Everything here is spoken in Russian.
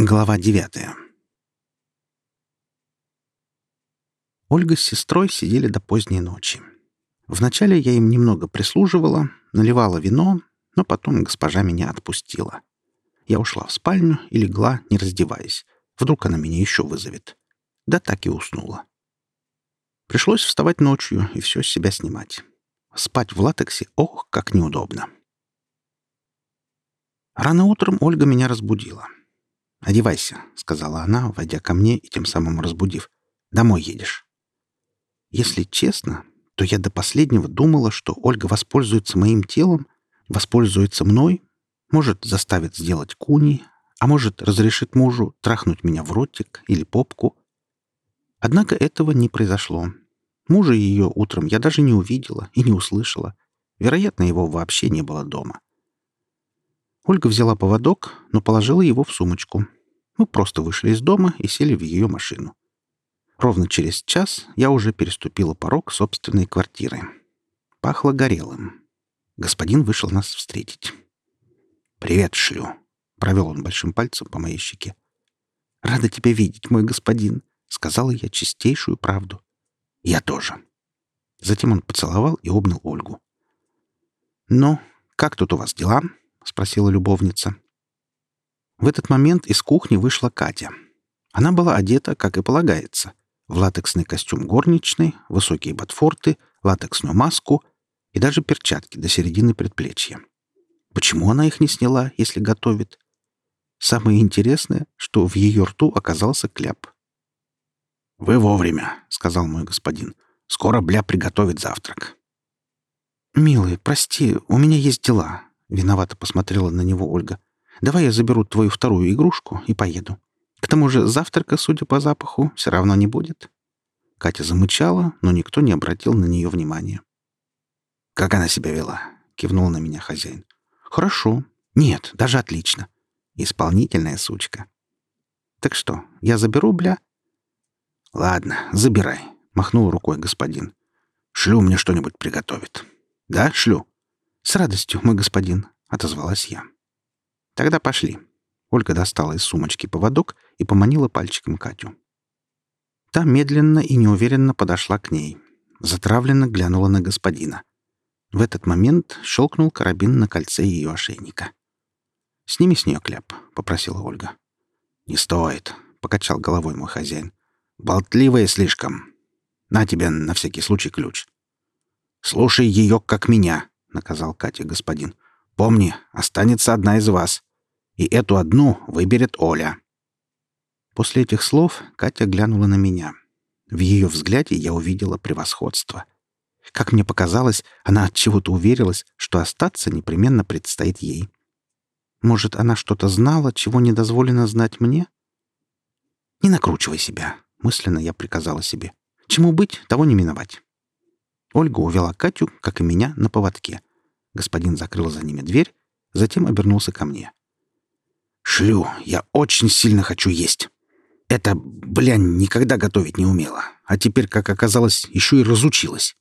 Глава девятая. Ольга с сестрой сидели до поздней ночи. Вначале я им немного прислуживала, наливала вино, но потом госпожа меня отпустила. Я ушла в спальню и легла, не раздеваясь. Вдруг она меня еще вызовет. Да так и уснула. Пришлось вставать ночью и все с себя снимать. Спать в латексе, ох, как неудобно. Рано утром Ольга меня разбудила. «Одевайся», — сказала она, войдя ко мне и тем самым разбудив. «Домой едешь». Если честно, то я до последнего думала, что Ольга воспользуется моим телом, воспользуется мной, может, заставит сделать куни, а может, разрешит мужу трахнуть меня в ротик или попку. Однако этого не произошло. Мужа ее утром я даже не увидела и не услышала. Вероятно, его вообще не было дома. Ольга взяла поводок, но положила его в сумочку. Мы просто вышли из дома и сели в ее машину. Ровно через час я уже переступила порог собственной квартиры. Пахло горелым. Господин вышел нас встретить. «Привет, шлю!» — провел он большим пальцем по моей щеке. «Рада тебя видеть, мой господин!» — сказала я чистейшую правду. «Я тоже!» Затем он поцеловал и обнял Ольгу. «Ну, как тут у вас дела?» Спросила любовница. В этот момент из кухни вышла Катя. Она была одета, как и полагается, в латексный костюм горничной, высокие ботфорты, латексную маску и даже перчатки до середины предплечья. Почему она их не сняла, если готовит? Самое интересное, что в ее рту оказался кляп. «Вы вовремя», — сказал мой господин. «Скоро Бля приготовит завтрак». «Милый, прости, у меня есть дела. Виновато посмотрела на него Ольга. «Давай я заберу твою вторую игрушку и поеду. К тому же завтрака, судя по запаху, все равно не будет». Катя замычала, но никто не обратил на нее внимания. «Как она себя вела?» — кивнул на меня хозяин. «Хорошо. Нет, даже отлично. Исполнительная сучка. Так что, я заберу, бля?» «Ладно, забирай», — махнул рукой господин. «Шлю мне что-нибудь приготовит». «Да, шлю?» «С радостью, мой господин», — отозвалась я. «Тогда пошли». Ольга достала из сумочки поводок и поманила пальчиком Катю. Та медленно и неуверенно подошла к ней. Затравленно глянула на господина. В этот момент щелкнул карабин на кольце ее ошейника. «Сними с нее кляп», — попросила Ольга. «Не стоит», — покачал головой мой хозяин. «Болтливая слишком. На тебе на всякий случай ключ. Слушай ее, как меня. — наказал Катя господин. «Помни, останется одна из вас. И эту одну выберет Оля». После этих слов Катя глянула на меня. В ее взгляде я увидела превосходство. Как мне показалось, она от чего-то уверилась, что остаться непременно предстоит ей. Может, она что-то знала, чего не дозволено знать мне? «Не накручивай себя», — мысленно я приказала себе. «Чему быть, того не миновать». Ольга увела Катю, как и меня, на поводке. Господин закрыл за ними дверь, затем обернулся ко мне. «Шлю, я очень сильно хочу есть. Это, бля, никогда готовить не умела, а теперь, как оказалось, еще и разучилась».